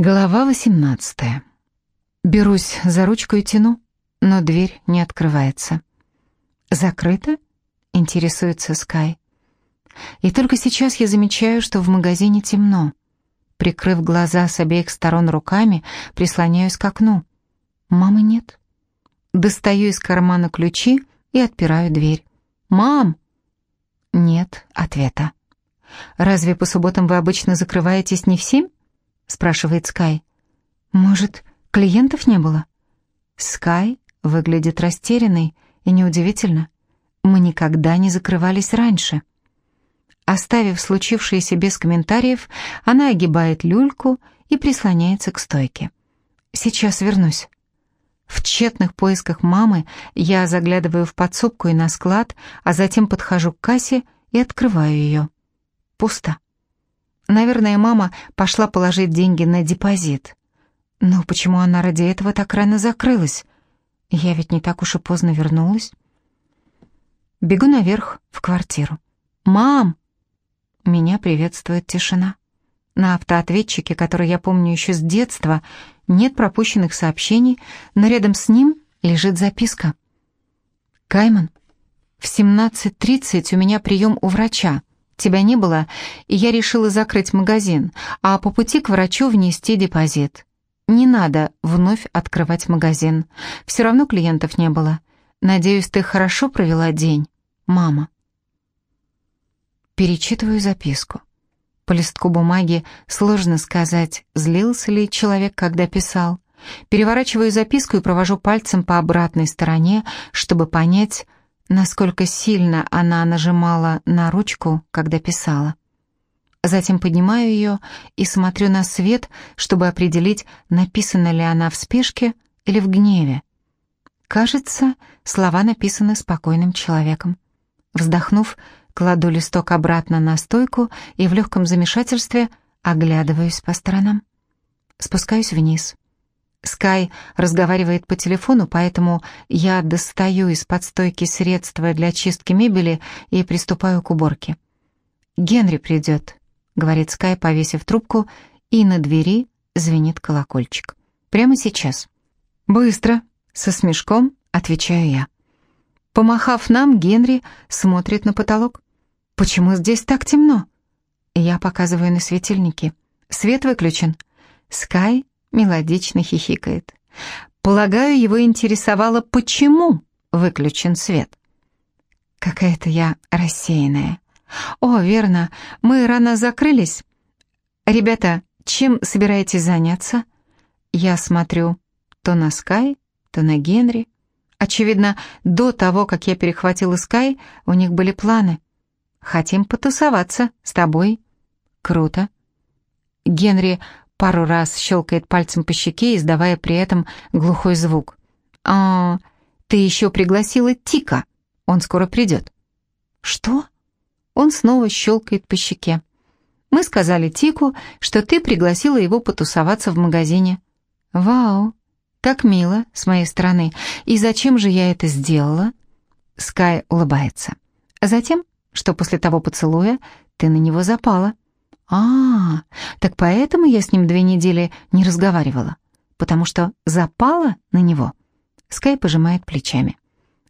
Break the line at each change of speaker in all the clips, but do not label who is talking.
Глава 18. Берусь за ручку и тяну, но дверь не открывается. «Закрыто?» — интересуется Скай. И только сейчас я замечаю, что в магазине темно. Прикрыв глаза с обеих сторон руками, прислоняюсь к окну. Мамы нет. Достаю из кармана ключи и отпираю дверь. «Мам!» Нет ответа. «Разве по субботам вы обычно закрываетесь не в семь?» Спрашивает Скай. Может, клиентов не было? Скай выглядит растерянной, и неудивительно. Мы никогда не закрывались раньше. Оставив случившееся без комментариев, она огибает люльку и прислоняется к стойке. «Сейчас вернусь». В тщетных поисках мамы я заглядываю в подсобку и на склад, а затем подхожу к кассе и открываю ее. Пусто. Наверное, мама пошла положить деньги на депозит. Но почему она ради этого так рано закрылась? Я ведь не так уж и поздно вернулась. Бегу наверх, в квартиру. «Мам!» Меня приветствует тишина. На автоответчике, который я помню еще с детства, нет пропущенных сообщений, но рядом с ним лежит записка. «Кайман, в 17.30 у меня прием у врача. Тебя не было, и я решила закрыть магазин, а по пути к врачу внести депозит. Не надо вновь открывать магазин. Все равно клиентов не было. Надеюсь, ты хорошо провела день, мама. Перечитываю записку. По листку бумаги сложно сказать, злился ли человек, когда писал. Переворачиваю записку и провожу пальцем по обратной стороне, чтобы понять, насколько сильно она нажимала на ручку, когда писала. Затем поднимаю ее и смотрю на свет, чтобы определить, написана ли она в спешке или в гневе. Кажется, слова написаны спокойным человеком. Вздохнув, кладу листок обратно на стойку и в легком замешательстве оглядываюсь по сторонам. Спускаюсь вниз. Скай разговаривает по телефону, поэтому я достаю из-под стойки средства для чистки мебели и приступаю к уборке. «Генри придет», — говорит Скай, повесив трубку, и на двери звенит колокольчик. «Прямо сейчас». «Быстро», — со смешком отвечаю я. Помахав нам, Генри смотрит на потолок. «Почему здесь так темно?» Я показываю на светильники. Свет выключен. Скай мелодично хихикает. Полагаю, его интересовало, почему выключен свет. Какая-то я рассеянная. О, верно, мы рано закрылись. Ребята, чем собираетесь заняться? Я смотрю то на Скай, то на Генри. Очевидно, до того, как я перехватила Скай, у них были планы. Хотим потусоваться с тобой. Круто. Генри пару раз щелкает пальцем по щеке, издавая при этом глухой звук. «А, ты еще пригласила Тика. Он скоро придет». «Что?» Он снова щелкает по щеке. «Мы сказали Тику, что ты пригласила его потусоваться в магазине». «Вау, как мило с моей стороны. И зачем же я это сделала?» Скай улыбается. «Затем, что после того поцелуя ты на него запала». А, так поэтому я с ним две недели не разговаривала, потому что запала на него. Скай пожимает плечами.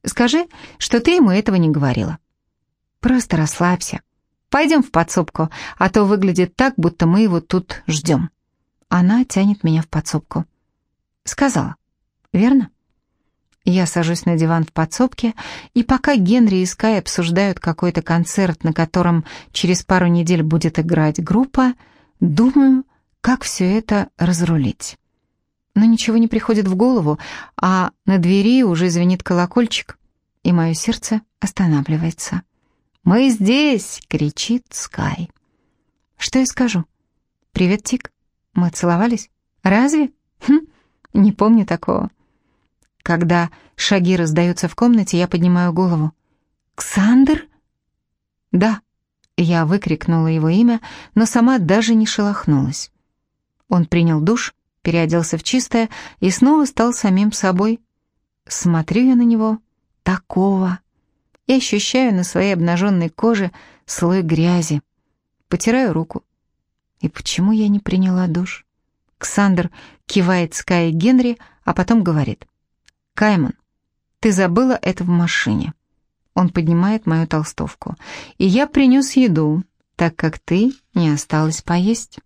Скажи, что ты ему этого не говорила. Просто расслабься. Пойдем в подсобку, а то выглядит так, будто мы его тут ждем. Она тянет меня в подсобку. Сказала, верно? Я сажусь на диван в подсобке, и пока Генри и Скай обсуждают какой-то концерт, на котором через пару недель будет играть группа, думаю, как все это разрулить. Но ничего не приходит в голову, а на двери уже звенит колокольчик, и мое сердце останавливается. «Мы здесь!» — кричит Скай. Что я скажу? «Привет, Тик. Мы целовались? Разве? Хм, не помню такого». Когда шаги раздаются в комнате, я поднимаю голову. «Ксандр?» «Да», — я выкрикнула его имя, но сама даже не шелохнулась. Он принял душ, переоделся в чистое и снова стал самим собой. Смотрю я на него, такого, и ощущаю на своей обнаженной коже слой грязи. Потираю руку. И почему я не приняла душ? Ксандр кивает Скай Генри, а потом говорит. «Кайман, ты забыла это в машине». Он поднимает мою толстовку. «И я принес еду, так как ты не осталась поесть».